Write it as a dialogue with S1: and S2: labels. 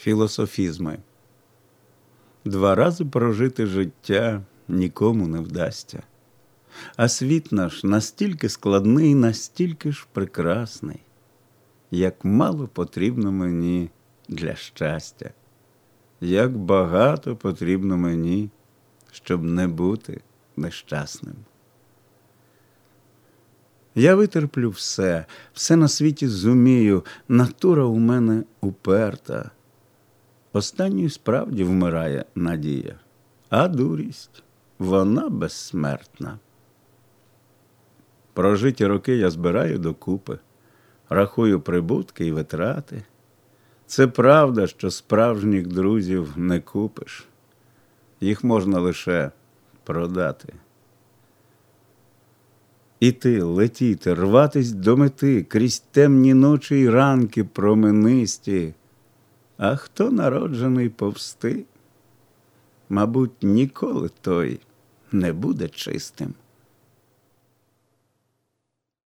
S1: Філософізми. Два рази прожити життя нікому не вдасться. А світ наш настільки складний, настільки ж прекрасний, як мало потрібно мені для щастя, як багато потрібно мені, щоб не бути нещасним. Я витерплю все, все на світі зумію, натура у мене уперта. Останньою справді вмирає надія, а дурість вона безсмертна. Прожиті роки я збираю докупи, рахую прибутки і витрати. Це правда, що справжніх друзів не купиш, їх можна лише продати. Іти, летіти, рватись до мети крізь темні ночі й ранки променисті. А хто народжений повсти, мабуть, ніколи той не буде чистим.